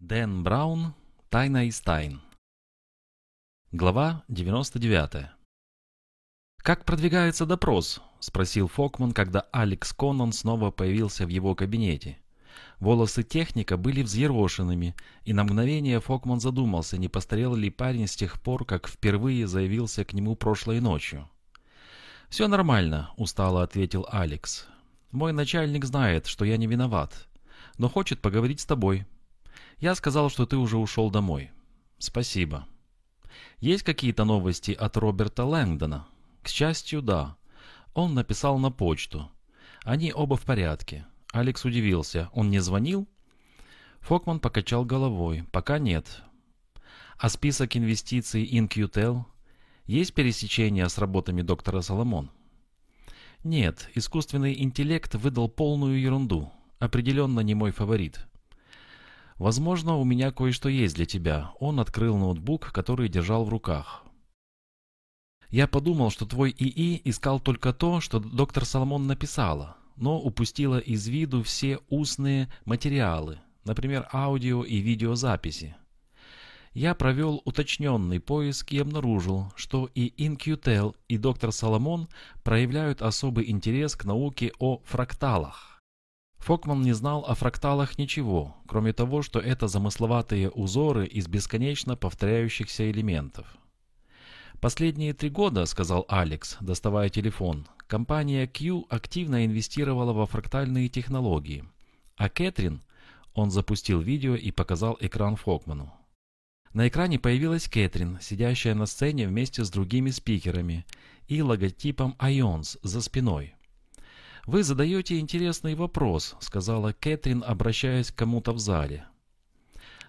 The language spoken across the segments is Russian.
Дэн Браун. Тайна из тайн. Глава 99. «Как продвигается допрос?» – спросил Фокман, когда Алекс Коннон снова появился в его кабинете. Волосы техника были взъерошенными, и на мгновение Фокман задумался, не постарел ли парень с тех пор, как впервые заявился к нему прошлой ночью. «Все нормально», – устало ответил Алекс. «Мой начальник знает, что я не виноват, но хочет поговорить с тобой». Я сказал, что ты уже ушел домой. Спасибо. Есть какие-то новости от Роберта Лэнгдона? К счастью, да. Он написал на почту. Они оба в порядке. Алекс удивился. Он не звонил? Фокман покачал головой. Пока нет. А список инвестиций InQtel? Есть пересечение с работами доктора Соломон? Нет, искусственный интеллект выдал полную ерунду. Определенно не мой фаворит. «Возможно, у меня кое-что есть для тебя». Он открыл ноутбук, который держал в руках. «Я подумал, что твой ИИ искал только то, что доктор Соломон написала, но упустила из виду все устные материалы, например, аудио и видеозаписи. Я провел уточненный поиск и обнаружил, что и InQtel, и доктор Соломон проявляют особый интерес к науке о фракталах. Фокман не знал о фракталах ничего, кроме того, что это замысловатые узоры из бесконечно повторяющихся элементов. «Последние три года, — сказал Алекс, доставая телефон, — компания Q активно инвестировала во фрактальные технологии. А Кэтрин, — он запустил видео и показал экран Фокману. На экране появилась Кэтрин, сидящая на сцене вместе с другими спикерами и логотипом Ions за спиной. «Вы задаете интересный вопрос», — сказала Кэтрин, обращаясь к кому-то в зале.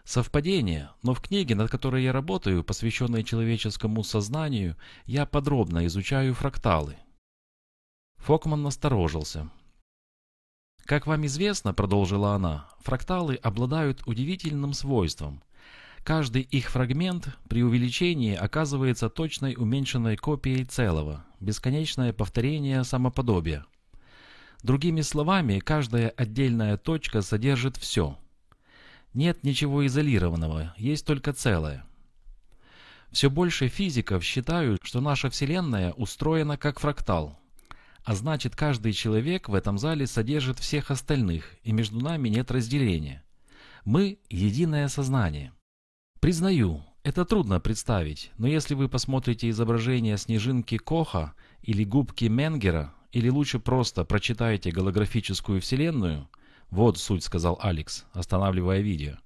Совпадение, но в книге, над которой я работаю, посвященной человеческому сознанию, я подробно изучаю фракталы. Фокман насторожился. «Как вам известно, — продолжила она, — фракталы обладают удивительным свойством. Каждый их фрагмент при увеличении оказывается точной уменьшенной копией целого, бесконечное повторение самоподобия. Другими словами, каждая отдельная точка содержит все. Нет ничего изолированного, есть только целое. Все больше физиков считают, что наша Вселенная устроена как фрактал. А значит, каждый человек в этом зале содержит всех остальных, и между нами нет разделения. Мы – единое сознание. Признаю, это трудно представить, но если вы посмотрите изображение снежинки Коха или губки Менгера, или лучше просто прочитайте голографическую вселенную? Вот суть, сказал Алекс, останавливая видео.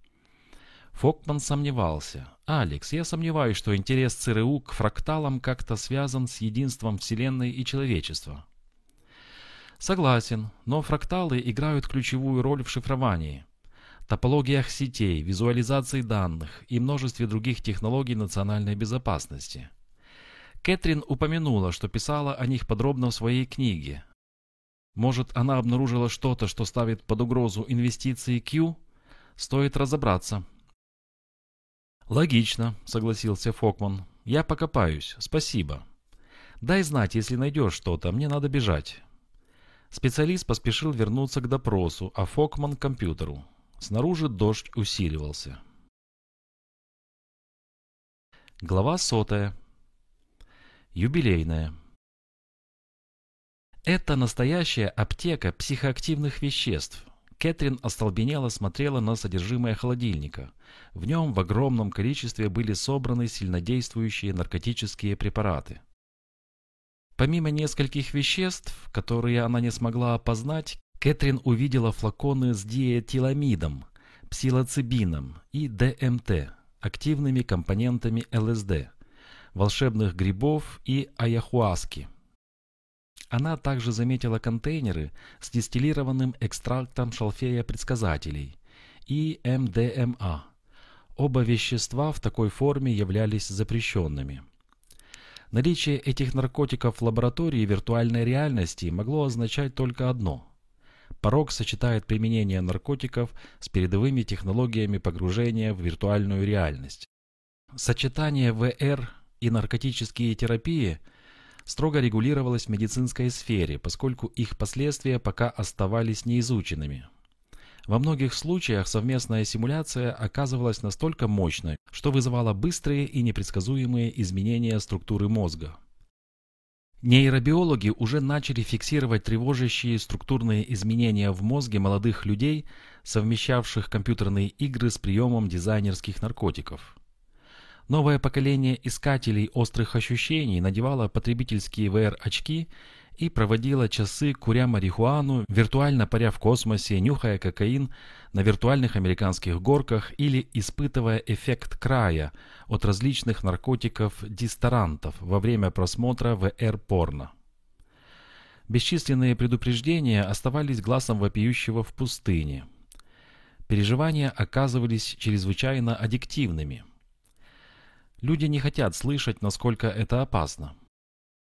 Фокман сомневался. «Алекс, я сомневаюсь, что интерес ЦРУ к фракталам как-то связан с единством Вселенной и человечества». Согласен, но фракталы играют ключевую роль в шифровании, топологиях сетей, визуализации данных и множестве других технологий национальной безопасности. Кэтрин упомянула, что писала о них подробно в своей книге. Может, она обнаружила что-то, что ставит под угрозу инвестиции Q? Стоит разобраться. «Логично», — согласился Фокман. «Я покопаюсь. Спасибо. Дай знать, если найдешь что-то. Мне надо бежать». Специалист поспешил вернуться к допросу, а Фокман — к компьютеру. Снаружи дождь усиливался. Глава сотая. Юбилейная. Это настоящая аптека психоактивных веществ. Кэтрин остолбенело смотрела на содержимое холодильника. В нем в огромном количестве были собраны сильнодействующие наркотические препараты. Помимо нескольких веществ, которые она не смогла опознать, Кэтрин увидела флаконы с диэтиламидом, псилоцибином и ДМТ, активными компонентами ЛСД – волшебных грибов и аяхуаски. Она также заметила контейнеры с дистиллированным экстрактом шалфея предсказателей и МДМА. Оба вещества в такой форме являлись запрещенными. Наличие этих наркотиков в лаборатории виртуальной реальности могло означать только одно. Порог сочетает применение наркотиков с передовыми технологиями погружения в виртуальную реальность. Сочетание VR и наркотические терапии строго регулировалась в медицинской сфере, поскольку их последствия пока оставались неизученными. Во многих случаях совместная симуляция оказывалась настолько мощной, что вызывала быстрые и непредсказуемые изменения структуры мозга. Нейробиологи уже начали фиксировать тревожащие структурные изменения в мозге молодых людей, совмещавших компьютерные игры с приемом дизайнерских наркотиков. Новое поколение искателей острых ощущений надевало потребительские VR-очки и проводила часы, куря марихуану, виртуально паря в космосе, нюхая кокаин на виртуальных американских горках или испытывая эффект края от различных наркотиков-дисторантов во время просмотра VR-порно. Бесчисленные предупреждения оставались глазом вопиющего в пустыне. Переживания оказывались чрезвычайно аддиктивными. Люди не хотят слышать, насколько это опасно.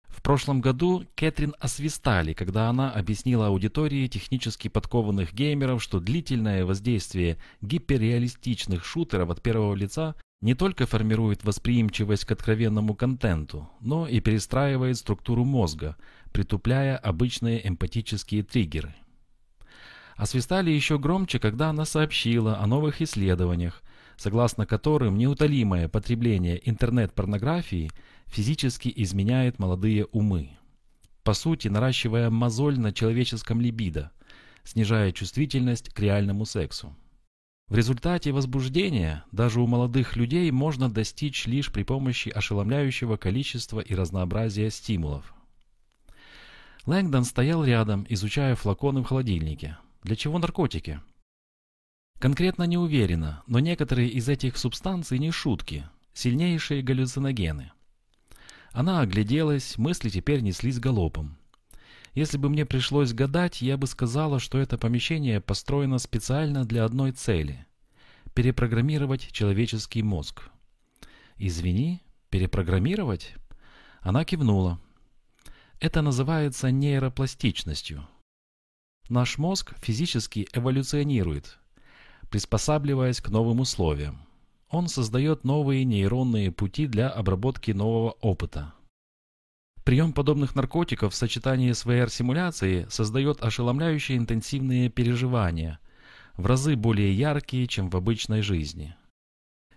В прошлом году Кэтрин освистали, когда она объяснила аудитории технически подкованных геймеров, что длительное воздействие гиперреалистичных шутеров от первого лица не только формирует восприимчивость к откровенному контенту, но и перестраивает структуру мозга, притупляя обычные эмпатические триггеры. Освистали еще громче, когда она сообщила о новых исследованиях, согласно которым неутолимое потребление интернет-порнографии физически изменяет молодые умы. По сути, наращивая мозоль на человеческом либидо, снижая чувствительность к реальному сексу. В результате возбуждения даже у молодых людей можно достичь лишь при помощи ошеломляющего количества и разнообразия стимулов. Лэнгдон стоял рядом, изучая флаконы в холодильнике. Для чего наркотики? Конкретно не уверена, но некоторые из этих субстанций не шутки, сильнейшие галлюциногены. Она огляделась, мысли теперь неслись галопом. Если бы мне пришлось гадать, я бы сказала, что это помещение построено специально для одной цели – перепрограммировать человеческий мозг. «Извини, перепрограммировать?» Она кивнула. Это называется нейропластичностью. Наш мозг физически эволюционирует, приспосабливаясь к новым условиям. Он создает новые нейронные пути для обработки нового опыта. Прием подобных наркотиков в сочетании с VR-симуляцией создает ошеломляющие интенсивные переживания, в разы более яркие, чем в обычной жизни.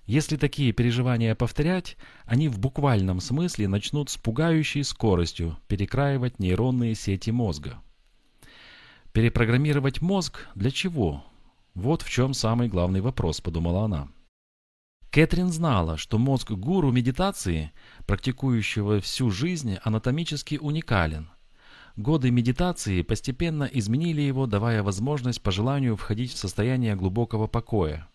Если такие переживания повторять, они в буквальном смысле начнут с пугающей скоростью перекраивать нейронные сети мозга. Перепрограммировать мозг для чего? Вот в чем самый главный вопрос, подумала она. Кэтрин знала, что мозг гуру медитации, практикующего всю жизнь, анатомически уникален. Годы медитации постепенно изменили его, давая возможность по желанию входить в состояние глубокого покоя.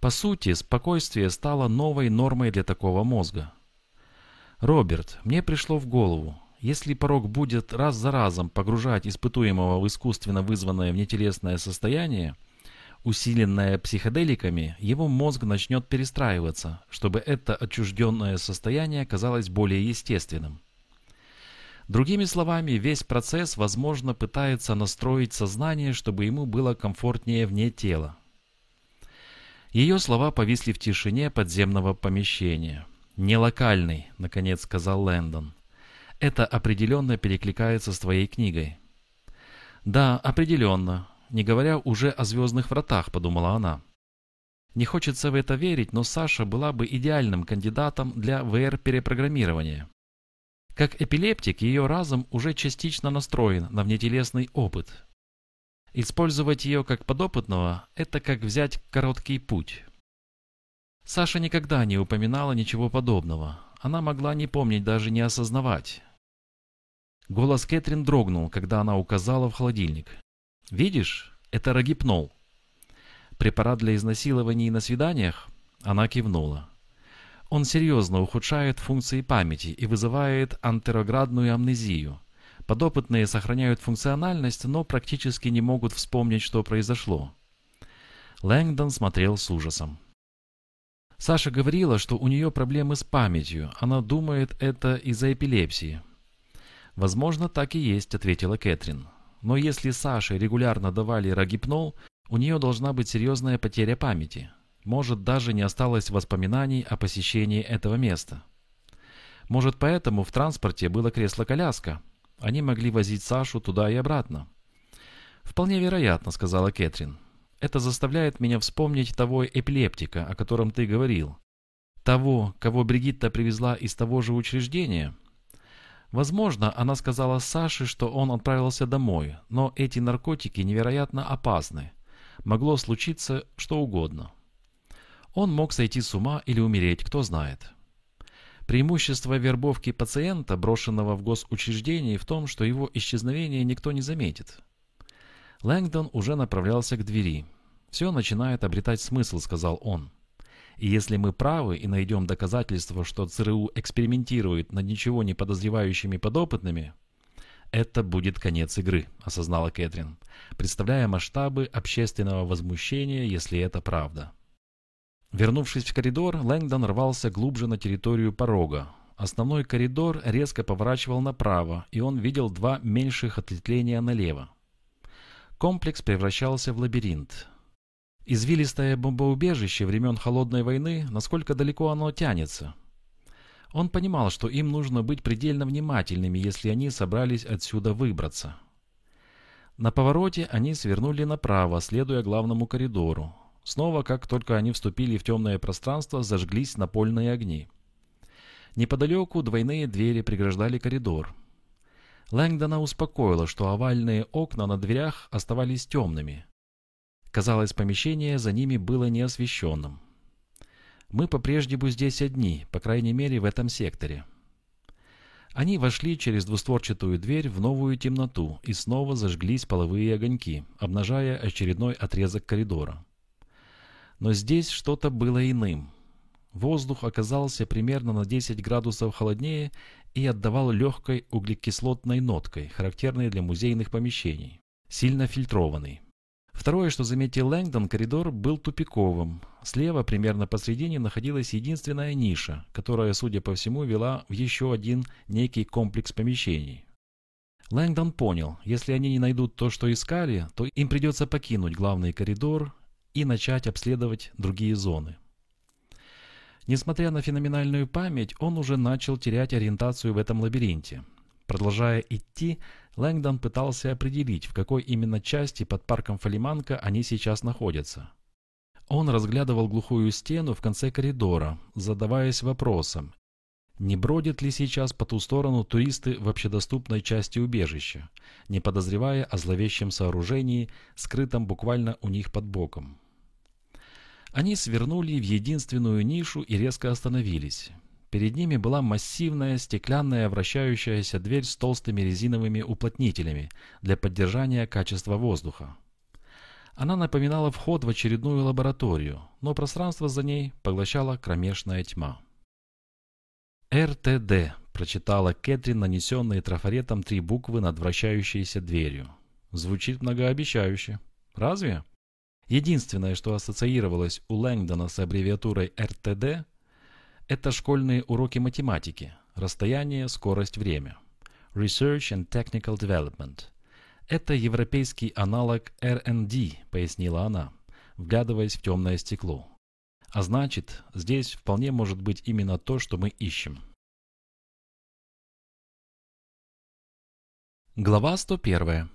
По сути, спокойствие стало новой нормой для такого мозга. «Роберт, мне пришло в голову, если порог будет раз за разом погружать испытуемого в искусственно вызванное внетелесное состояние – усиленное психоделиками, его мозг начнет перестраиваться, чтобы это отчужденное состояние казалось более естественным. Другими словами, весь процесс, возможно, пытается настроить сознание, чтобы ему было комфортнее вне тела. Ее слова повисли в тишине подземного помещения. «Не локальный», — наконец сказал Лэндон. «Это определенно перекликается с твоей книгой». «Да, определенно не говоря уже о «Звездных вратах», подумала она. Не хочется в это верить, но Саша была бы идеальным кандидатом для ВР-перепрограммирования. Как эпилептик, ее разум уже частично настроен на внетелесный опыт. Использовать ее как подопытного – это как взять короткий путь. Саша никогда не упоминала ничего подобного. Она могла не помнить, даже не осознавать. Голос Кэтрин дрогнул, когда она указала в холодильник. «Видишь, это рогипнол». «Препарат для изнасилований на свиданиях?» Она кивнула. Он серьезно ухудшает функции памяти и вызывает антероградную амнезию. Подопытные сохраняют функциональность, но практически не могут вспомнить, что произошло. Лэнгдон смотрел с ужасом. Саша говорила, что у нее проблемы с памятью. Она думает, это из-за эпилепсии. «Возможно, так и есть», — ответила Кэтрин. Но если Саше регулярно давали рогипнол, у нее должна быть серьезная потеря памяти. Может, даже не осталось воспоминаний о посещении этого места. Может, поэтому в транспорте было кресло-коляска. Они могли возить Сашу туда и обратно. «Вполне вероятно», — сказала Кэтрин. Это заставляет меня вспомнить того эпилептика, о котором ты говорил. Того, кого Бригитта привезла из того же учреждения. Возможно, она сказала Саше, что он отправился домой, но эти наркотики невероятно опасны. Могло случиться что угодно. Он мог сойти с ума или умереть, кто знает. Преимущество вербовки пациента, брошенного в госучреждении, в том, что его исчезновение никто не заметит. Лэнгдон уже направлялся к двери. «Все начинает обретать смысл», — сказал он. «И если мы правы и найдем доказательства, что ЦРУ экспериментирует над ничего не подозревающими подопытными, это будет конец игры», — осознала Кэтрин, представляя масштабы общественного возмущения, если это правда. Вернувшись в коридор, Лэнгдон рвался глубже на территорию порога. Основной коридор резко поворачивал направо, и он видел два меньших ответвления налево. Комплекс превращался в лабиринт. Извилистое бомбоубежище времен Холодной войны, насколько далеко оно тянется. Он понимал, что им нужно быть предельно внимательными, если они собрались отсюда выбраться. На повороте они свернули направо, следуя главному коридору. Снова, как только они вступили в темное пространство, зажглись напольные огни. Неподалеку двойные двери преграждали коридор. Лэнгдона успокоило, что овальные окна на дверях оставались темными. Казалось, помещение за ними было неосвещенным. «Мы по-прежнему здесь одни, по крайней мере в этом секторе». Они вошли через двустворчатую дверь в новую темноту и снова зажглись половые огоньки, обнажая очередной отрезок коридора. Но здесь что-то было иным. Воздух оказался примерно на 10 градусов холоднее и отдавал легкой углекислотной ноткой, характерной для музейных помещений, сильно фильтрованный. Второе, что заметил Лэнгдон, коридор был тупиковым. Слева, примерно посредине, находилась единственная ниша, которая, судя по всему, вела в еще один некий комплекс помещений. Лэнгдон понял, если они не найдут то, что искали, то им придется покинуть главный коридор и начать обследовать другие зоны. Несмотря на феноменальную память, он уже начал терять ориентацию в этом лабиринте. Продолжая идти, Лэнгдон пытался определить, в какой именно части под парком Фалиманка они сейчас находятся. Он разглядывал глухую стену в конце коридора, задаваясь вопросом, не бродят ли сейчас по ту сторону туристы в общедоступной части убежища, не подозревая о зловещем сооружении, скрытом буквально у них под боком. Они свернули в единственную нишу и резко остановились. Перед ними была массивная стеклянная вращающаяся дверь с толстыми резиновыми уплотнителями для поддержания качества воздуха. Она напоминала вход в очередную лабораторию, но пространство за ней поглощала кромешная тьма. «РТД», – прочитала Кэтрин, нанесенные трафаретом три буквы над вращающейся дверью. Звучит многообещающе. Разве? Единственное, что ассоциировалось у Лэнгдона с аббревиатурой РТД, это школьные уроки математики, расстояние, скорость, время. Research and Technical Development. Это европейский аналог R&D, пояснила она, вглядываясь в темное стекло. А значит, здесь вполне может быть именно то, что мы ищем. Глава 101.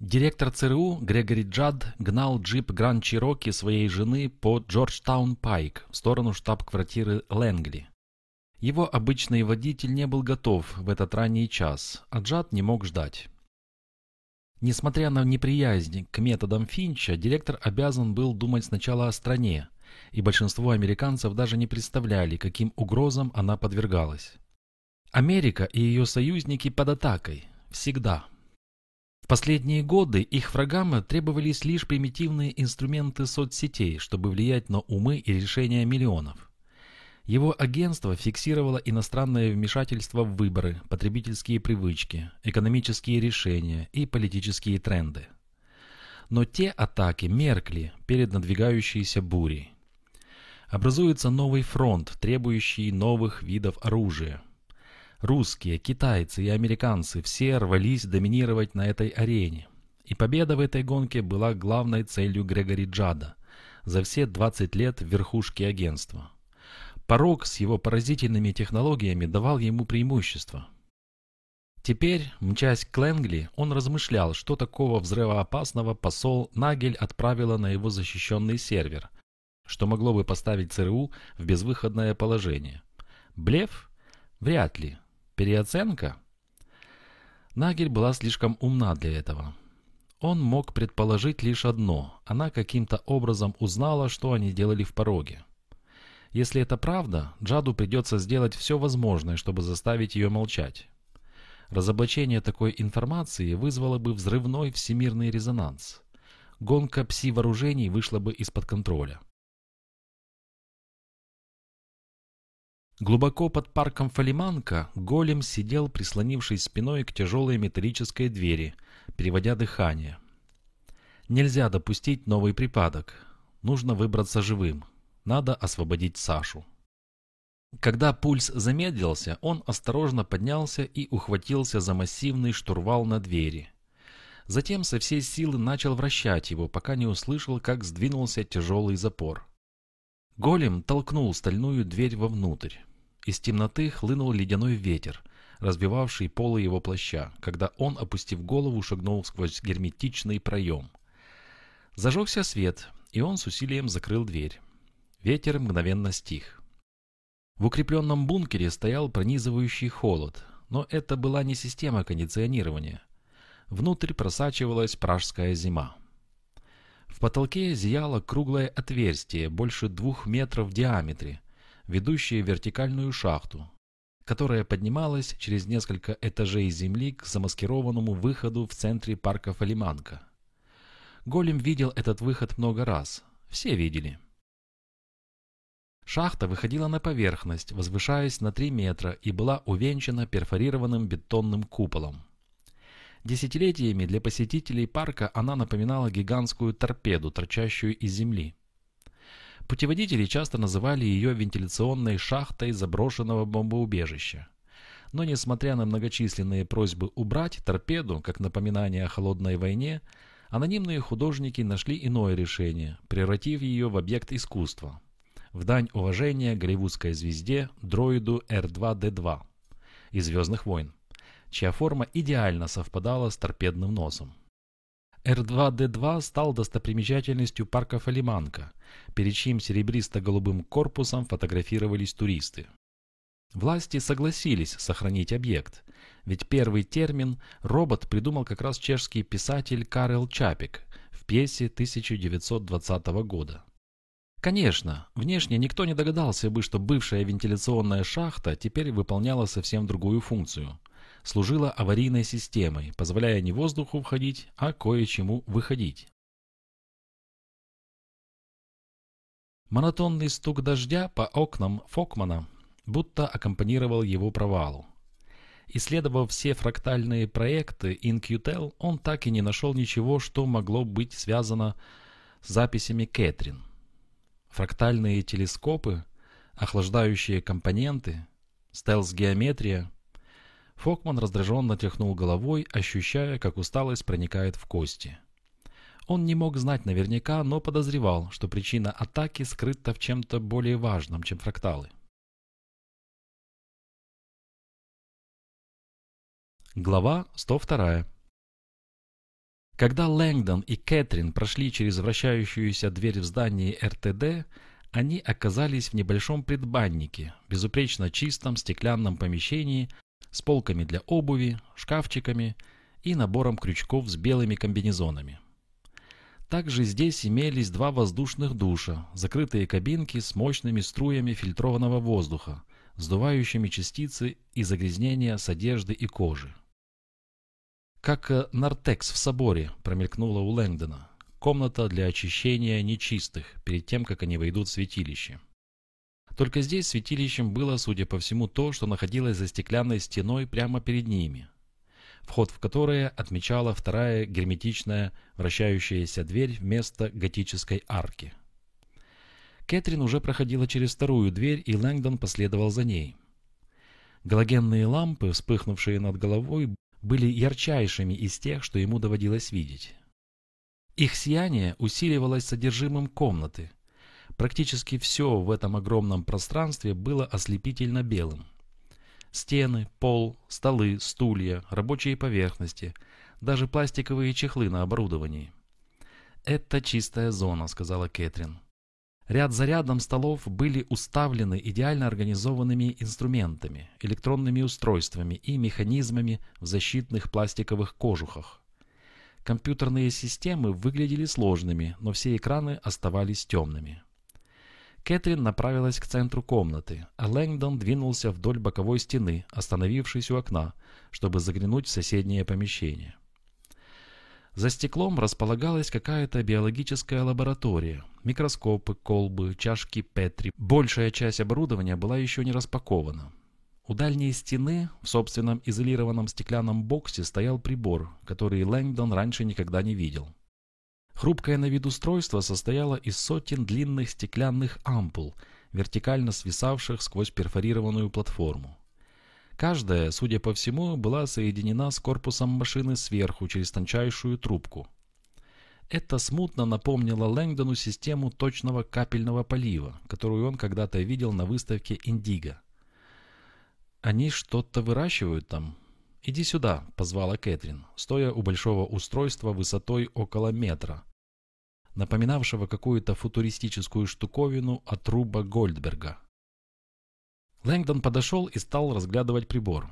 Директор ЦРУ Грегори Джад гнал джип Гранд Чироки своей жены по Джорджтаун Пайк в сторону штаб-квартиры Лэнгли. Его обычный водитель не был готов в этот ранний час, а Джад не мог ждать. Несмотря на неприязнь к методам Финча, директор обязан был думать сначала о стране, и большинство американцев даже не представляли, каким угрозам она подвергалась. Америка и ее союзники под атакой. Всегда последние годы их врагам требовались лишь примитивные инструменты соцсетей, чтобы влиять на умы и решения миллионов. Его агентство фиксировало иностранное вмешательство в выборы, потребительские привычки, экономические решения и политические тренды. Но те атаки меркли перед надвигающейся бурей. Образуется новый фронт, требующий новых видов оружия – Русские, китайцы и американцы все рвались доминировать на этой арене. И победа в этой гонке была главной целью Грегори Джада за все 20 лет в верхушке агентства. Порог с его поразительными технологиями давал ему преимущество. Теперь, мчась к Лэнгли, он размышлял, что такого взрывоопасного посол Нагель отправила на его защищенный сервер, что могло бы поставить ЦРУ в безвыходное положение. Блеф? Вряд ли. Переоценка? Нагель была слишком умна для этого. Он мог предположить лишь одно. Она каким-то образом узнала, что они делали в пороге. Если это правда, Джаду придется сделать все возможное, чтобы заставить ее молчать. Разоблачение такой информации вызвало бы взрывной всемирный резонанс. Гонка пси-вооружений вышла бы из-под контроля. Глубоко под парком Фалиманка голем сидел, прислонившись спиной к тяжелой металлической двери, переводя дыхание. Нельзя допустить новый припадок. Нужно выбраться живым. Надо освободить Сашу. Когда пульс замедлился, он осторожно поднялся и ухватился за массивный штурвал на двери. Затем со всей силы начал вращать его, пока не услышал, как сдвинулся тяжелый запор. Голем толкнул стальную дверь вовнутрь. Из темноты хлынул ледяной ветер, разбивавший полы его плаща, когда он, опустив голову, шагнул сквозь герметичный проем. Зажегся свет, и он с усилием закрыл дверь. Ветер мгновенно стих. В укрепленном бункере стоял пронизывающий холод, но это была не система кондиционирования. Внутрь просачивалась пражская зима. В потолке зияло круглое отверстие, больше двух метров в диаметре, ведущее вертикальную шахту, которая поднималась через несколько этажей земли к замаскированному выходу в центре парка Фалиманка. Голем видел этот выход много раз. Все видели. Шахта выходила на поверхность, возвышаясь на 3 метра и была увенчана перфорированным бетонным куполом. Десятилетиями для посетителей парка она напоминала гигантскую торпеду, торчащую из земли. Путеводители часто называли ее вентиляционной шахтой заброшенного бомбоубежища. Но несмотря на многочисленные просьбы убрать торпеду, как напоминание о холодной войне, анонимные художники нашли иное решение, превратив ее в объект искусства. В дань уважения голливудской звезде дроиду R2-D2 из «Звездных войн», чья форма идеально совпадала с торпедным носом. R2-D2 стал достопримечательностью парка Фалиманка, перед чьим серебристо-голубым корпусом фотографировались туристы. Власти согласились сохранить объект, ведь первый термин «робот» придумал как раз чешский писатель Карел Чапик в пьесе 1920 года. Конечно, внешне никто не догадался бы, что бывшая вентиляционная шахта теперь выполняла совсем другую функцию служила аварийной системой, позволяя не воздуху входить, а кое-чему выходить. Монотонный стук дождя по окнам Фокмана будто аккомпанировал его провалу. Исследовав все фрактальные проекты InQtel, он так и не нашел ничего, что могло быть связано с записями Кэтрин. Фрактальные телескопы, охлаждающие компоненты, стелс-геометрия Фокман раздраженно тряхнул головой, ощущая, как усталость проникает в кости. Он не мог знать наверняка, но подозревал, что причина атаки скрыта в чем-то более важном, чем фракталы. Глава 102 Когда Лэнгдон и Кэтрин прошли через вращающуюся дверь в здании РТД, они оказались в небольшом предбаннике, безупречно чистом стеклянном помещении с полками для обуви, шкафчиками и набором крючков с белыми комбинезонами. Также здесь имелись два воздушных душа, закрытые кабинки с мощными струями фильтрованного воздуха, сдувающими частицы и загрязнения с одежды и кожи. Как э, нартекс в соборе промелькнула у Лэнгдона. Комната для очищения нечистых, перед тем, как они войдут в святилище. Только здесь святилищем было, судя по всему, то, что находилось за стеклянной стеной прямо перед ними, вход в которое отмечала вторая герметичная вращающаяся дверь вместо готической арки. Кэтрин уже проходила через вторую дверь, и Лэнгдон последовал за ней. Галогенные лампы, вспыхнувшие над головой, были ярчайшими из тех, что ему доводилось видеть. Их сияние усиливалось содержимым комнаты, Практически все в этом огромном пространстве было ослепительно белым. Стены, пол, столы, стулья, рабочие поверхности, даже пластиковые чехлы на оборудовании. «Это чистая зона», — сказала Кэтрин. Ряд за рядом столов были уставлены идеально организованными инструментами, электронными устройствами и механизмами в защитных пластиковых кожухах. Компьютерные системы выглядели сложными, но все экраны оставались темными. Кэтрин направилась к центру комнаты, а Лэнгдон двинулся вдоль боковой стены, остановившись у окна, чтобы заглянуть в соседнее помещение. За стеклом располагалась какая-то биологическая лаборатория. Микроскопы, колбы, чашки Петри. Большая часть оборудования была еще не распакована. У дальней стены в собственном изолированном стеклянном боксе стоял прибор, который Лэнгдон раньше никогда не видел. Хрупкое на вид устройство состояло из сотен длинных стеклянных ампул, вертикально свисавших сквозь перфорированную платформу. Каждая, судя по всему, была соединена с корпусом машины сверху через тончайшую трубку. Это смутно напомнило Лэнгдону систему точного капельного полива, которую он когда-то видел на выставке «Индиго». «Они что-то выращивают там?» «Иди сюда», — позвала Кэтрин, стоя у большого устройства высотой около метра, напоминавшего какую-то футуристическую штуковину от Руба Гольдберга. Лэнгдон подошел и стал разглядывать прибор.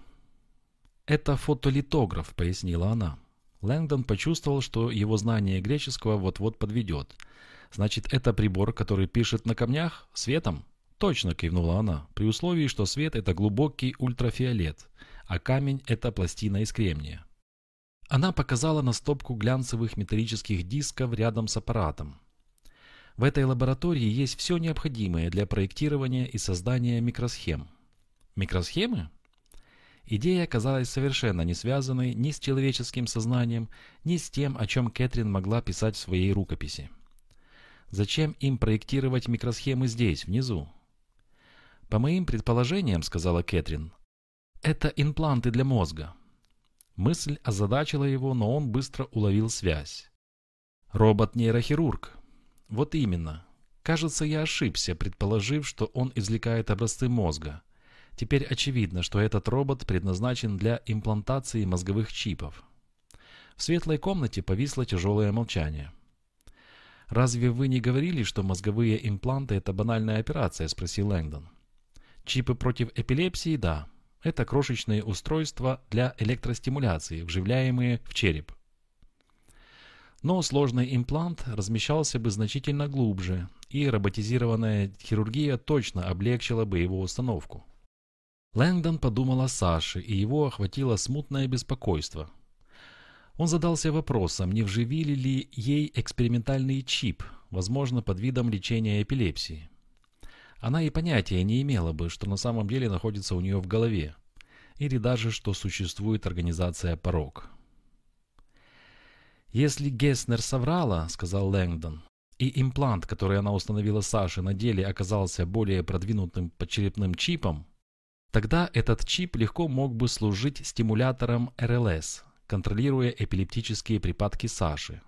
«Это фотолитограф», — пояснила она. Лэнгдон почувствовал, что его знание греческого вот-вот подведет. «Значит, это прибор, который пишет на камнях? Светом?» «Точно», — кивнула она, при условии, что свет — это глубокий ультрафиолет, а камень — это пластина из кремния. Она показала на стопку глянцевых металлических дисков рядом с аппаратом. В этой лаборатории есть все необходимое для проектирования и создания микросхем. Микросхемы? Идея оказалась совершенно не связанной ни с человеческим сознанием, ни с тем, о чем Кэтрин могла писать в своей рукописи. Зачем им проектировать микросхемы здесь, внизу? По моим предположениям, сказала Кэтрин, это импланты для мозга. Мысль озадачила его, но он быстро уловил связь. Робот-нейрохирург, вот именно. Кажется, я ошибся, предположив, что он извлекает образцы мозга. Теперь очевидно, что этот робот предназначен для имплантации мозговых чипов. В светлой комнате повисло тяжелое молчание. «Разве вы не говорили, что мозговые импланты – это банальная операция?» – спросил Лэнгдон. «Чипы против эпилепсии – да. Это крошечные устройства для электростимуляции, вживляемые в череп. Но сложный имплант размещался бы значительно глубже, и роботизированная хирургия точно облегчила бы его установку. Лэнгдон подумал о Саше, и его охватило смутное беспокойство. Он задался вопросом, не вживили ли ей экспериментальный чип, возможно, под видом лечения эпилепсии. Она и понятия не имела бы, что на самом деле находится у нее в голове, или даже, что существует организация «Порог». «Если Геснер соврала, — сказал Лэнгдон, — и имплант, который она установила Саше, на деле оказался более продвинутым подчерепным чипом, тогда этот чип легко мог бы служить стимулятором РЛС, контролируя эпилептические припадки Саши,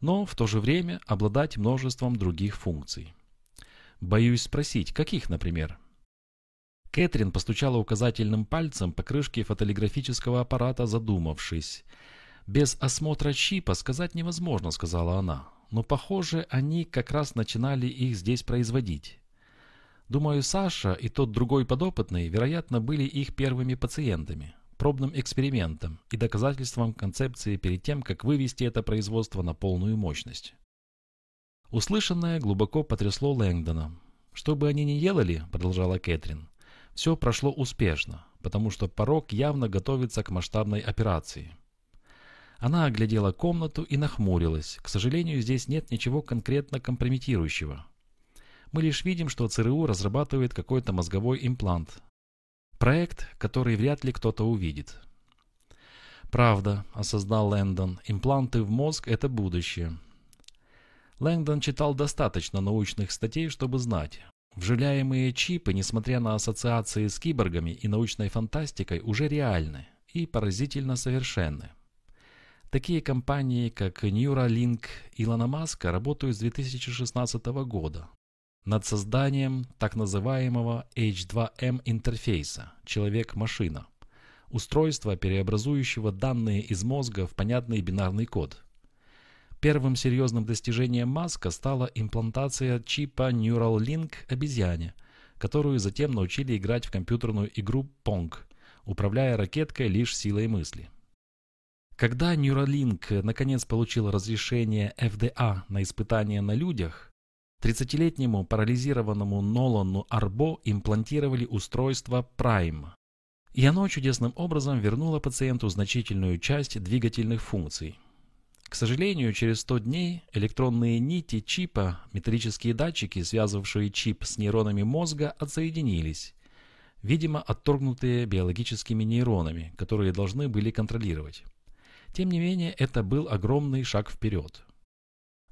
но в то же время обладать множеством других функций. Боюсь спросить, каких, например?» Кэтрин постучала указательным пальцем по крышке фотолиграфического аппарата, задумавшись – «Без осмотра чипа сказать невозможно», — сказала она. «Но, похоже, они как раз начинали их здесь производить. Думаю, Саша и тот другой подопытный, вероятно, были их первыми пациентами, пробным экспериментом и доказательством концепции перед тем, как вывести это производство на полную мощность». Услышанное глубоко потрясло Лэнгдона. «Что бы они ни делали», — продолжала Кэтрин, — «все прошло успешно, потому что порог явно готовится к масштабной операции». Она оглядела комнату и нахмурилась. К сожалению, здесь нет ничего конкретно компрометирующего. Мы лишь видим, что ЦРУ разрабатывает какой-то мозговой имплант. Проект, который вряд ли кто-то увидит. «Правда», — осознал Лэндон, — «импланты в мозг — это будущее». Лэндон читал достаточно научных статей, чтобы знать. Вживляемые чипы, несмотря на ассоциации с киборгами и научной фантастикой, уже реальны и поразительно совершенны. Такие компании, как Neuralink Илона Маска, работают с 2016 года. над созданием так называемого H2M интерфейса «Человек-машина» устройства, преобразующего данные из мозга в понятный бинарный код. Первым серьезным достижением Маска стала имплантация чипа Neuralink обезьяне, которую затем научили играть в компьютерную игру Pong, управляя ракеткой лишь силой мысли. Когда Neuralink наконец получил разрешение FDA на испытания на людях, 30-летнему парализированному Нолану Арбо имплантировали устройство Prime, и оно чудесным образом вернуло пациенту значительную часть двигательных функций. К сожалению, через 100 дней электронные нити чипа, металлические датчики, связывавшие чип с нейронами мозга, отсоединились, видимо, отторгнутые биологическими нейронами, которые должны были контролировать. Тем не менее, это был огромный шаг вперед.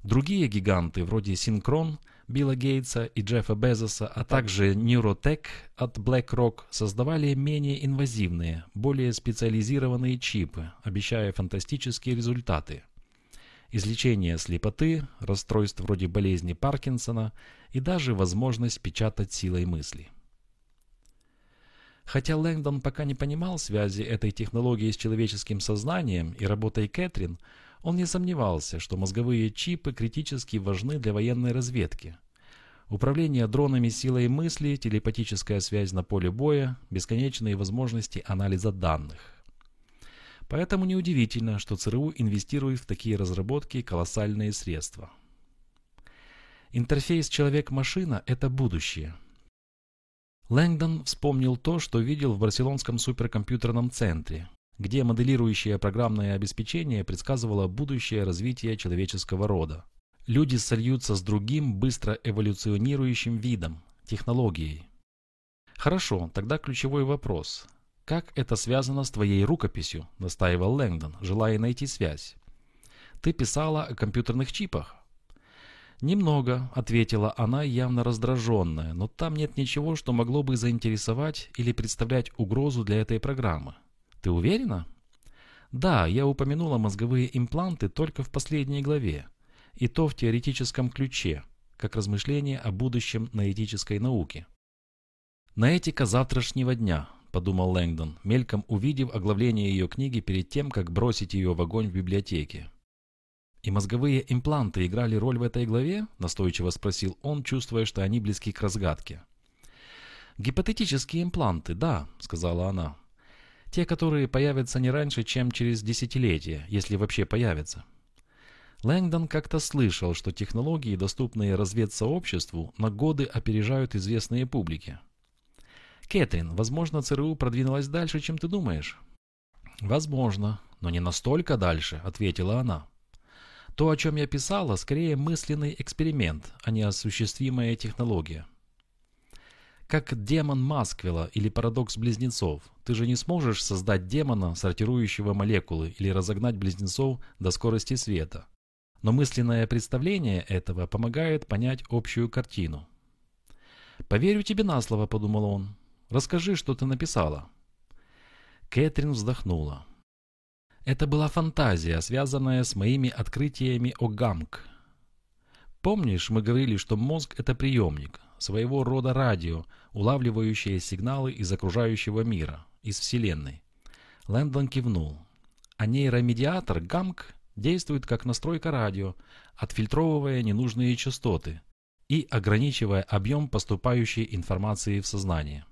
Другие гиганты, вроде Synchron, Билла Гейтса и Джеффа Безоса, а также Neurotech от BlackRock создавали менее инвазивные, более специализированные чипы, обещая фантастические результаты. Излечение слепоты, расстройств вроде болезни Паркинсона и даже возможность печатать силой мысли. Хотя Лэнгдон пока не понимал связи этой технологии с человеческим сознанием и работой Кэтрин, он не сомневался, что мозговые чипы критически важны для военной разведки. Управление дронами силой мысли, телепатическая связь на поле боя, бесконечные возможности анализа данных. Поэтому неудивительно, что ЦРУ инвестирует в такие разработки колоссальные средства. Интерфейс человек-машина – это будущее. Лэнгдон вспомнил то, что видел в Барселонском суперкомпьютерном центре, где моделирующее программное обеспечение предсказывало будущее развитие человеческого рода. Люди сольются с другим быстро эволюционирующим видом – технологией. Хорошо, тогда ключевой вопрос. Как это связано с твоей рукописью, настаивал Лэнгдон, желая найти связь. Ты писала о компьютерных чипах. «Немного», — ответила она, явно раздраженная, «но там нет ничего, что могло бы заинтересовать или представлять угрозу для этой программы. Ты уверена? Да, я упомянула мозговые импланты только в последней главе. И то в теоретическом ключе, как размышление о будущем на этической науке. На этика завтрашнего дня, подумал Лэнгдон, мельком увидев оглавление ее книги перед тем, как бросить ее в огонь в библиотеке. «И мозговые импланты играли роль в этой главе?» – настойчиво спросил он, чувствуя, что они близки к разгадке. «Гипотетические импланты, да», – сказала она. Те, которые появятся не раньше, чем через десятилетия, если вообще появятся. Лэнгдон как-то слышал, что технологии, доступные разведсообществу, на годы опережают известные публике. «Кэтрин, возможно, ЦРУ продвинулась дальше, чем ты думаешь?» «Возможно, но не настолько дальше», — ответила она. «То, о чем я писала, скорее мысленный эксперимент, а не осуществимая технология». Как демон Масквелла или парадокс близнецов. Ты же не сможешь создать демона, сортирующего молекулы, или разогнать близнецов до скорости света. Но мысленное представление этого помогает понять общую картину. «Поверю тебе на слово», — подумал он. «Расскажи, что ты написала». Кэтрин вздохнула. Это была фантазия, связанная с моими открытиями о Гамк. Помнишь, мы говорили, что мозг – это приемник, своего рода радио, улавливающее сигналы из окружающего мира, из Вселенной. Лэндон кивнул. А нейромедиатор ГАМК действует как настройка радио, отфильтровывая ненужные частоты и ограничивая объем поступающей информации в сознание.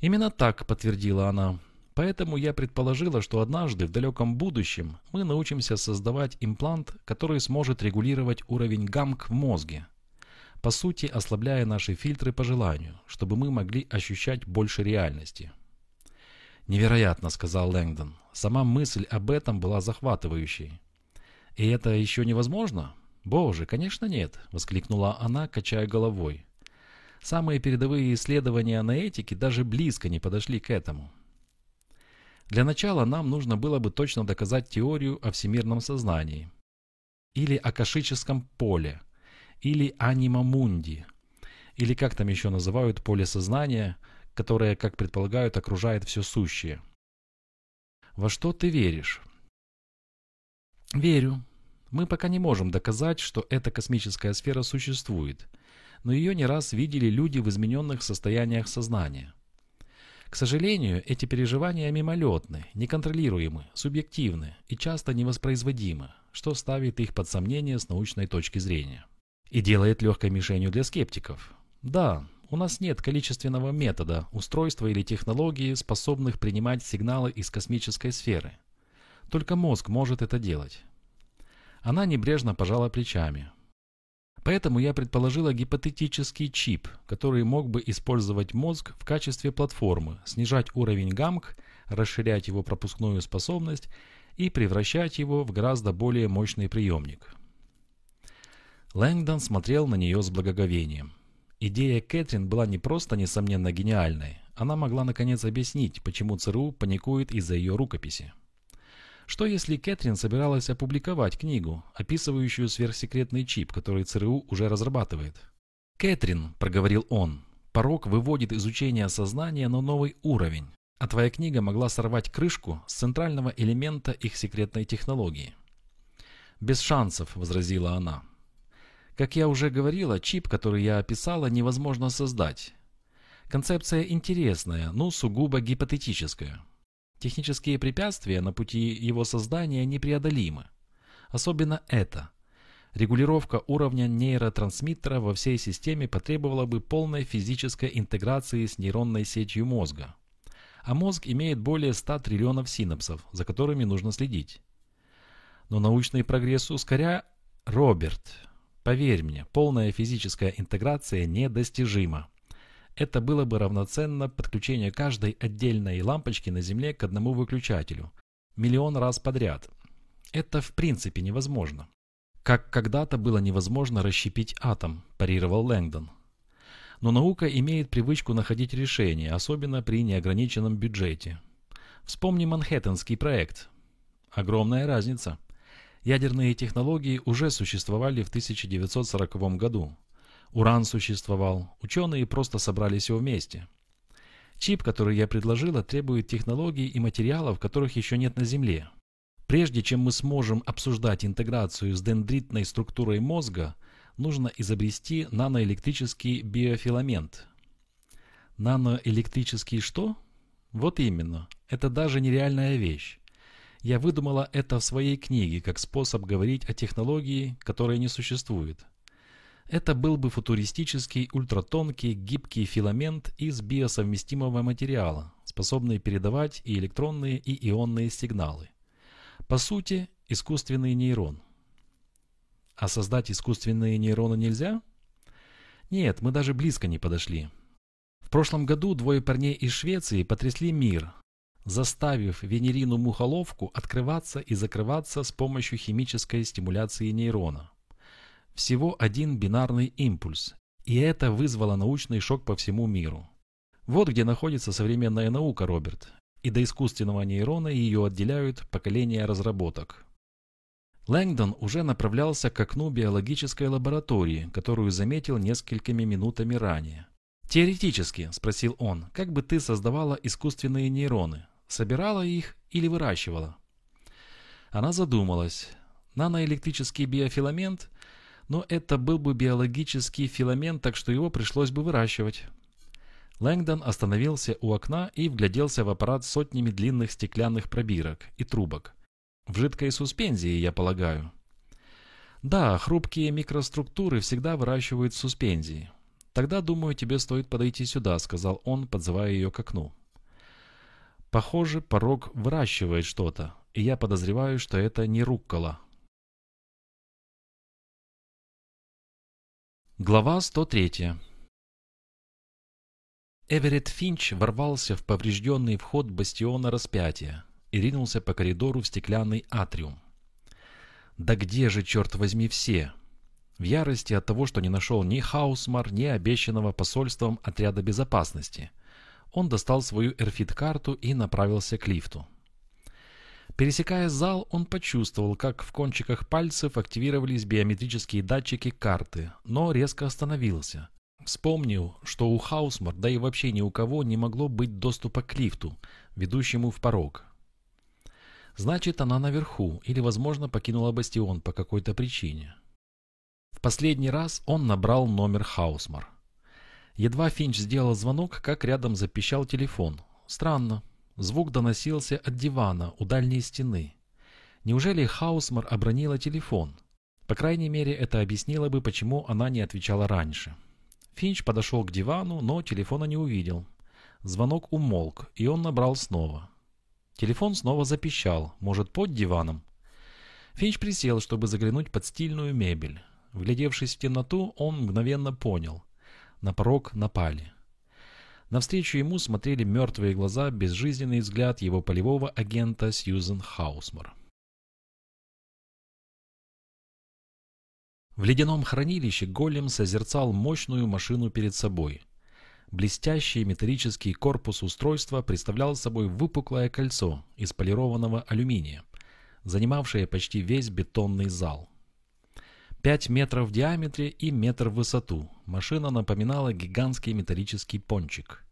Именно так, подтвердила она. Поэтому я предположила, что однажды в далеком будущем мы научимся создавать имплант, который сможет регулировать уровень ГАМК в мозге, по сути ослабляя наши фильтры по желанию, чтобы мы могли ощущать больше реальности. «Невероятно», — сказал Лэнгдон. Сама мысль об этом была захватывающей. «И это еще невозможно?» «Боже, конечно нет», — воскликнула она, качая головой. «Самые передовые исследования на этике даже близко не подошли к этому». Для начала нам нужно было бы точно доказать теорию о всемирном сознании. Или о кашическом поле, или анима мунди, или как там еще называют поле сознания, которое, как предполагают, окружает все сущее. Во что ты веришь? Верю. Мы пока не можем доказать, что эта космическая сфера существует, но ее не раз видели люди в измененных состояниях сознания. К сожалению, эти переживания мимолетны, неконтролируемы, субъективны и часто невоспроизводимы, что ставит их под сомнение с научной точки зрения. И делает легкой мишенью для скептиков. Да, у нас нет количественного метода, устройства или технологии, способных принимать сигналы из космической сферы. Только мозг может это делать. Она небрежно пожала плечами. Поэтому я предположила гипотетический чип, который мог бы использовать мозг в качестве платформы, снижать уровень гамк, расширять его пропускную способность и превращать его в гораздо более мощный приемник. Лэнгдон смотрел на нее с благоговением. Идея Кэтрин была не просто несомненно гениальной, она могла наконец объяснить, почему ЦРУ паникует из-за ее рукописи. Что если Кэтрин собиралась опубликовать книгу, описывающую сверхсекретный чип, который ЦРУ уже разрабатывает? «Кэтрин», — проговорил он, — «порог выводит изучение сознания на новый уровень, а твоя книга могла сорвать крышку с центрального элемента их секретной технологии». «Без шансов», — возразила она. «Как я уже говорила, чип, который я описала, невозможно создать. Концепция интересная, но сугубо гипотетическая. Технические препятствия на пути его создания непреодолимы. Особенно это. Регулировка уровня нейротрансмиттера во всей системе потребовала бы полной физической интеграции с нейронной сетью мозга. А мозг имеет более 100 триллионов синапсов, за которыми нужно следить. Но научный прогресс ускоря... Роберт, поверь мне, полная физическая интеграция недостижима. Это было бы равноценно подключению каждой отдельной лампочки на Земле к одному выключателю. Миллион раз подряд. Это в принципе невозможно. Как когда-то было невозможно расщепить атом, парировал Лэнгдон. Но наука имеет привычку находить решения, особенно при неограниченном бюджете. Вспомни Манхэттенский проект. Огромная разница. Ядерные технологии уже существовали в 1940 году. Уран существовал, ученые просто собрали все вместе. Чип, который я предложила, требует технологий и материалов, которых еще нет на Земле. Прежде чем мы сможем обсуждать интеграцию с дендритной структурой мозга, нужно изобрести наноэлектрический биофиламент. Наноэлектрический что? Вот именно. Это даже нереальная вещь. Я выдумала это в своей книге как способ говорить о технологии, которая не существует. Это был бы футуристический, ультратонкий, гибкий филамент из биосовместимого материала, способный передавать и электронные, и ионные сигналы. По сути, искусственный нейрон. А создать искусственные нейроны нельзя? Нет, мы даже близко не подошли. В прошлом году двое парней из Швеции потрясли мир, заставив венерину мухоловку открываться и закрываться с помощью химической стимуляции нейрона. Всего один бинарный импульс, и это вызвало научный шок по всему миру. Вот где находится современная наука, Роберт, и до искусственного нейрона ее отделяют поколения разработок. Лэнгдон уже направлялся к окну биологической лаборатории, которую заметил несколькими минутами ранее. «Теоретически», – спросил он, – «как бы ты создавала искусственные нейроны? Собирала их или выращивала?» Она задумалась. Наноэлектрический биофиламент – но это был бы биологический филамент, так что его пришлось бы выращивать. Лэнгдон остановился у окна и вгляделся в аппарат сотнями длинных стеклянных пробирок и трубок. В жидкой суспензии, я полагаю. Да, хрупкие микроструктуры всегда выращивают суспензии. Тогда, думаю, тебе стоит подойти сюда, сказал он, подзывая ее к окну. Похоже, порог выращивает что-то, и я подозреваю, что это не руккола. Глава 103 Эверетт Финч ворвался в поврежденный вход бастиона распятия и ринулся по коридору в стеклянный атриум. «Да где же, черт возьми, все?» В ярости от того, что не нашел ни Хаусмар, ни обещанного посольством отряда безопасности, он достал свою эрфит-карту и направился к лифту. Пересекая зал, он почувствовал, как в кончиках пальцев активировались биометрические датчики карты, но резко остановился. Вспомнил, что у Хаусмар, да и вообще ни у кого не могло быть доступа к лифту, ведущему в порог. Значит, она наверху или, возможно, покинула бастион по какой-то причине. В последний раз он набрал номер Хаусмар. Едва Финч сделал звонок, как рядом запищал телефон. Странно. Звук доносился от дивана у дальней стены. Неужели Хаусмар обронила телефон? По крайней мере, это объяснило бы, почему она не отвечала раньше. Финч подошел к дивану, но телефона не увидел. Звонок умолк, и он набрал снова. Телефон снова запищал, может, под диваном. Финч присел, чтобы заглянуть под стильную мебель. Вглядевшись в темноту, он мгновенно понял. На порог напали. Навстречу ему смотрели мертвые глаза, безжизненный взгляд его полевого агента Сьюзен Хаусмар. В ледяном хранилище голем созерцал мощную машину перед собой. Блестящий металлический корпус устройства представлял собой выпуклое кольцо из полированного алюминия, занимавшее почти весь бетонный зал. 5 метров в диаметре и метр в высоту. Машина напоминала гигантский металлический пончик.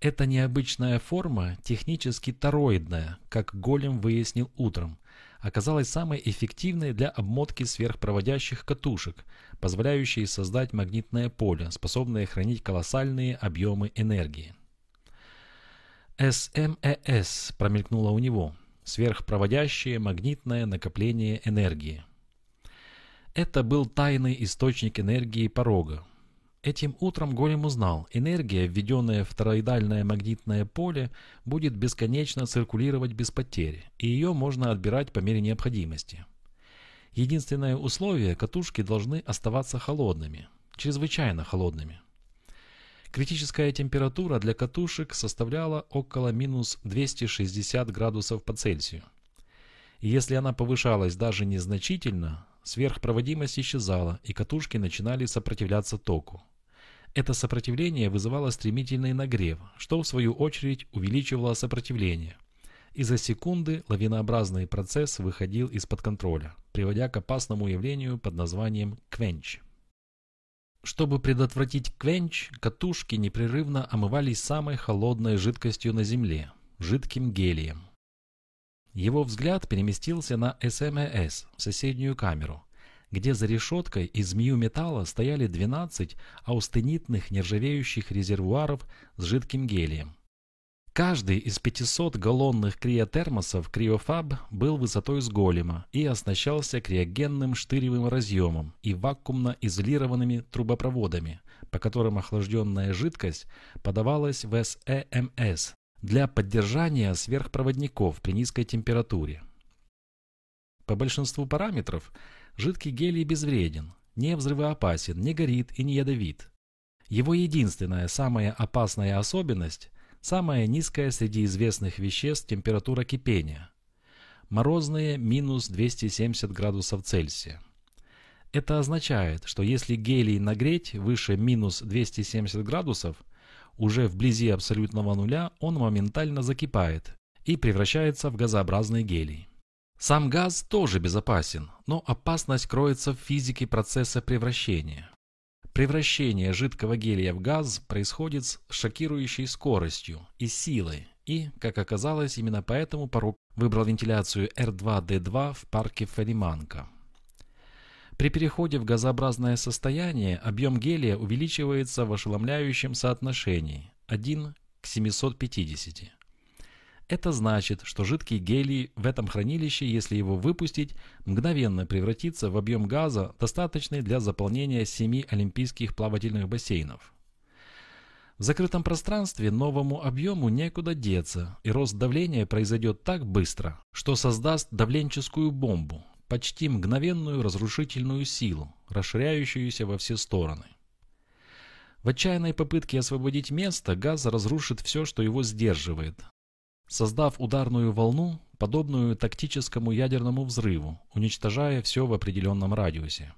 Эта необычная форма, технически тороидная, как Голем выяснил утром, оказалась самой эффективной для обмотки сверхпроводящих катушек, позволяющей создать магнитное поле, способное хранить колоссальные объемы энергии. СМЭС промелькнуло у него. Сверхпроводящее магнитное накопление энергии. Это был тайный источник энергии порога. Этим утром Голем узнал, энергия, введенная в тороидальное магнитное поле, будет бесконечно циркулировать без потерь, и ее можно отбирать по мере необходимости. Единственное условие – катушки должны оставаться холодными, чрезвычайно холодными. Критическая температура для катушек составляла около минус 260 градусов по Цельсию. И если она повышалась даже незначительно, сверхпроводимость исчезала, и катушки начинали сопротивляться току. Это сопротивление вызывало стремительный нагрев, что в свою очередь увеличивало сопротивление. И за секунды лавинообразный процесс выходил из-под контроля, приводя к опасному явлению под названием квенч. Чтобы предотвратить квенч, катушки непрерывно омывались самой холодной жидкостью на Земле – жидким гелием. Его взгляд переместился на СМС, соседнюю камеру, где за решеткой из змею металла стояли 12 аустенитных нержавеющих резервуаров с жидким гелием. Каждый из 500 галлонных криотермосов криофаб был высотой с голема и оснащался криогенным штыревым разъемом и вакуумно изолированными трубопроводами, по которым охлажденная жидкость подавалась в СЭМС для поддержания сверхпроводников при низкой температуре. По большинству параметров жидкий гелий безвреден, не взрывоопасен, не горит и не ядовит. Его единственная самая опасная особенность – самая низкая среди известных веществ температура кипения – морозные минус 270 градусов Цельсия. Это означает, что если гелий нагреть выше минус 270 градусов, уже вблизи абсолютного нуля он моментально закипает и превращается в газообразный гелий. Сам газ тоже безопасен, но опасность кроется в физике процесса превращения. Превращение жидкого гелия в газ происходит с шокирующей скоростью и силой, и, как оказалось, именно поэтому порог выбрал вентиляцию R2D2 в парке Фалиманка. При переходе в газообразное состояние объем гелия увеличивается в ошеломляющем соотношении 1 к 750. Это значит, что жидкий гелий в этом хранилище, если его выпустить, мгновенно превратится в объем газа, достаточный для заполнения семи олимпийских плавательных бассейнов. В закрытом пространстве новому объему некуда деться, и рост давления произойдет так быстро, что создаст давленческую бомбу, почти мгновенную разрушительную силу, расширяющуюся во все стороны. В отчаянной попытке освободить место газ разрушит все, что его сдерживает, создав ударную волну, подобную тактическому ядерному взрыву, уничтожая все в определенном радиусе.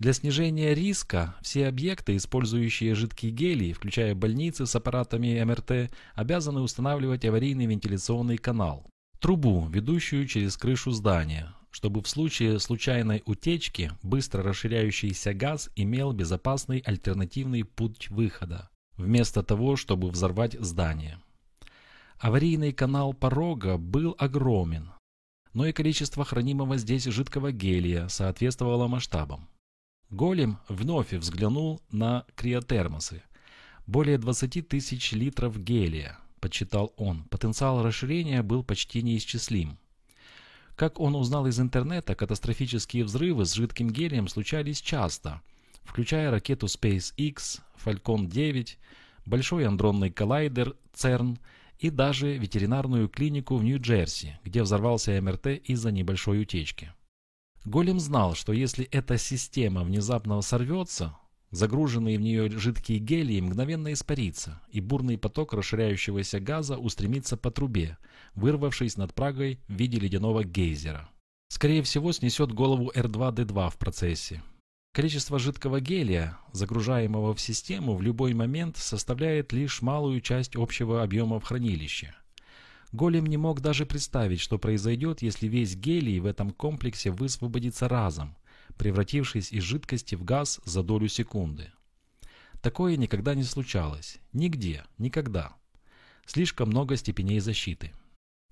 Для снижения риска все объекты, использующие жидкий гелий, включая больницы с аппаратами МРТ, обязаны устанавливать аварийный вентиляционный канал, трубу, ведущую через крышу здания, чтобы в случае случайной утечки быстро расширяющийся газ имел безопасный альтернативный путь выхода, вместо того, чтобы взорвать здание. Аварийный канал порога был огромен, но и количество хранимого здесь жидкого гелия соответствовало масштабам. Голем вновь взглянул на криотермосы. Более 20 тысяч литров гелия, подсчитал он. Потенциал расширения был почти неисчислим. Как он узнал из интернета, катастрофические взрывы с жидким гелием случались часто, включая ракету SpaceX, Falcon 9, большой андронный коллайдер CERN и даже ветеринарную клинику в Нью-Джерси, где взорвался МРТ из-за небольшой утечки. Голем знал, что если эта система внезапно сорвется, загруженный в нее жидкий гелий мгновенно испарится, и бурный поток расширяющегося газа устремится по трубе, вырвавшись над Прагой в виде ледяного гейзера. Скорее всего, снесет голову R2-D2 в процессе, Количество жидкого гелия, загружаемого в систему в любой момент, составляет лишь малую часть общего объема в хранилище. Голем не мог даже представить, что произойдет, если весь гелий в этом комплексе высвободится разом, превратившись из жидкости в газ за долю секунды. Такое никогда не случалось. Нигде. Никогда. Слишком много степеней защиты.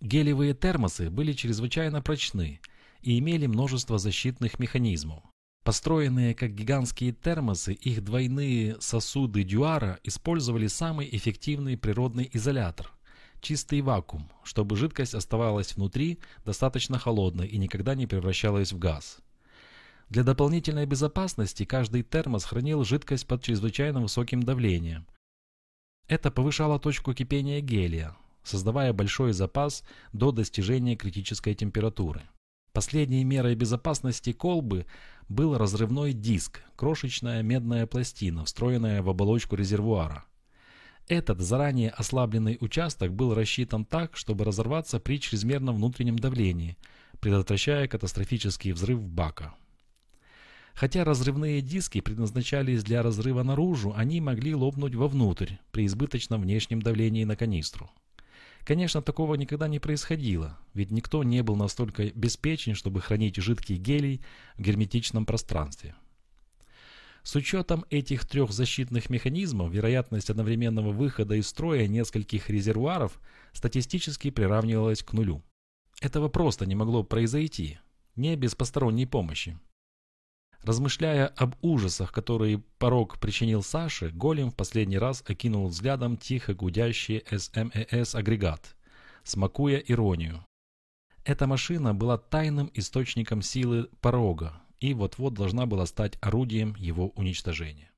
Гелиевые термосы были чрезвычайно прочны и имели множество защитных механизмов, Построенные как гигантские термосы, их двойные сосуды дюара использовали самый эффективный природный изолятор – чистый вакуум, чтобы жидкость оставалась внутри достаточно холодной и никогда не превращалась в газ. Для дополнительной безопасности каждый термос хранил жидкость под чрезвычайно высоким давлением. Это повышало точку кипения гелия, создавая большой запас до достижения критической температуры. Последней мерой безопасности колбы был разрывной диск, крошечная медная пластина, встроенная в оболочку резервуара. Этот заранее ослабленный участок был рассчитан так, чтобы разорваться при чрезмерном внутреннем давлении, предотвращая катастрофический взрыв бака. Хотя разрывные диски предназначались для разрыва наружу, они могли лопнуть вовнутрь при избыточном внешнем давлении на канистру. Конечно, такого никогда не происходило, ведь никто не был настолько беспечен, чтобы хранить жидкий гелий в герметичном пространстве. С учетом этих трех защитных механизмов, вероятность одновременного выхода из строя нескольких резервуаров статистически приравнивалась к нулю. Этого просто не могло произойти, не без посторонней помощи. Размышляя об ужасах, которые порог причинил Саше, Голем в последний раз окинул взглядом тихо гудящий СМЭС-агрегат, смакуя иронию. Эта машина была тайным источником силы порога и вот-вот должна была стать орудием его уничтожения.